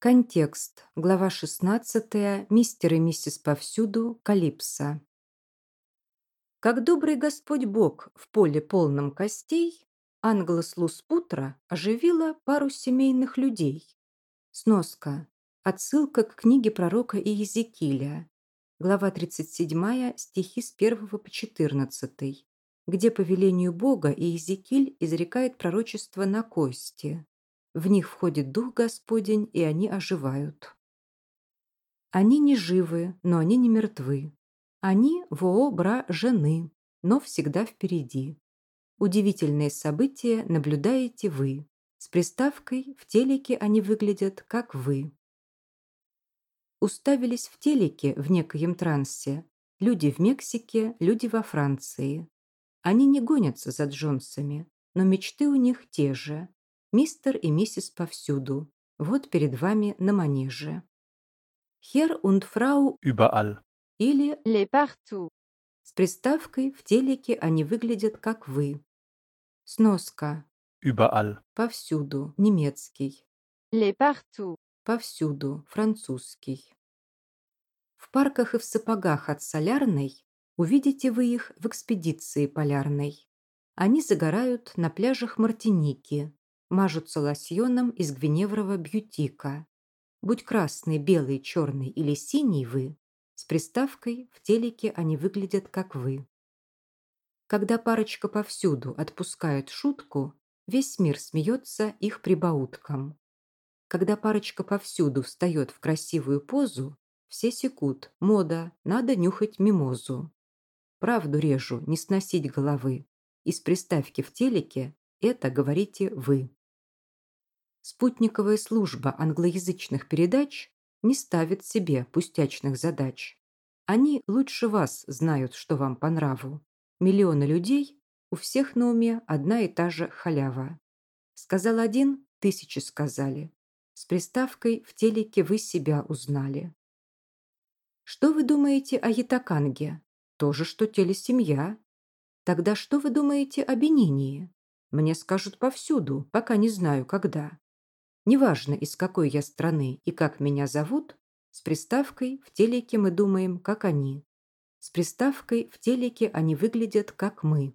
Контекст. Глава 16. Мистер и миссис повсюду. Калипсо. Как добрый Господь Бог в поле полном костей, Англос Луспутра оживила пару семейных людей. Сноска. Отсылка к книге пророка Иезекииля. Глава 37, стихи с 1 по 14, где по велению Бога Иезекииль изрекает пророчество на кости. В них входит Дух Господень, и они оживают. Они не живы, но они не мертвы. Они во бра жены, но всегда впереди. Удивительные события наблюдаете вы. С приставкой в телеке они выглядят, как вы. Уставились в телеке в некоем трансе. Люди в Мексике, люди во Франции. Они не гонятся за Джонсами, но мечты у них те же. Мистер и миссис повсюду. Вот перед вами на манеже. Хер und фрау Überall. или Les partout. с приставкой в телеке они выглядят как вы. Сноска. Überall. Повсюду. Немецкий. Les partout. Повсюду. Французский. В парках и в сапогах от Солярной увидите вы их в экспедиции полярной. Они загорают на пляжах Мартиники, мажутся лосьоном из гвиневрова бьютика. Будь красный, белый, черный или синий вы, с приставкой в телеке они выглядят как вы. Когда парочка повсюду отпускают шутку, весь мир смеется их прибауткам. Когда парочка повсюду встает в красивую позу, все секут, мода, надо нюхать мимозу. Правду режу, не сносить головы. Из приставки в телеке это говорите вы. Спутниковая служба англоязычных передач не ставит себе пустячных задач. Они лучше вас знают, что вам по нраву. Миллионы людей, у всех на уме одна и та же халява. Сказал один, тысячи сказали. С приставкой в телеке вы себя узнали. Что вы думаете о Ятаканге? То же, что телесемья. Тогда что вы думаете о Бенинии? Мне скажут повсюду, пока не знаю, когда. Неважно, из какой я страны и как меня зовут, с приставкой в телеке мы думаем, как они. С приставкой в телеке они выглядят, как мы.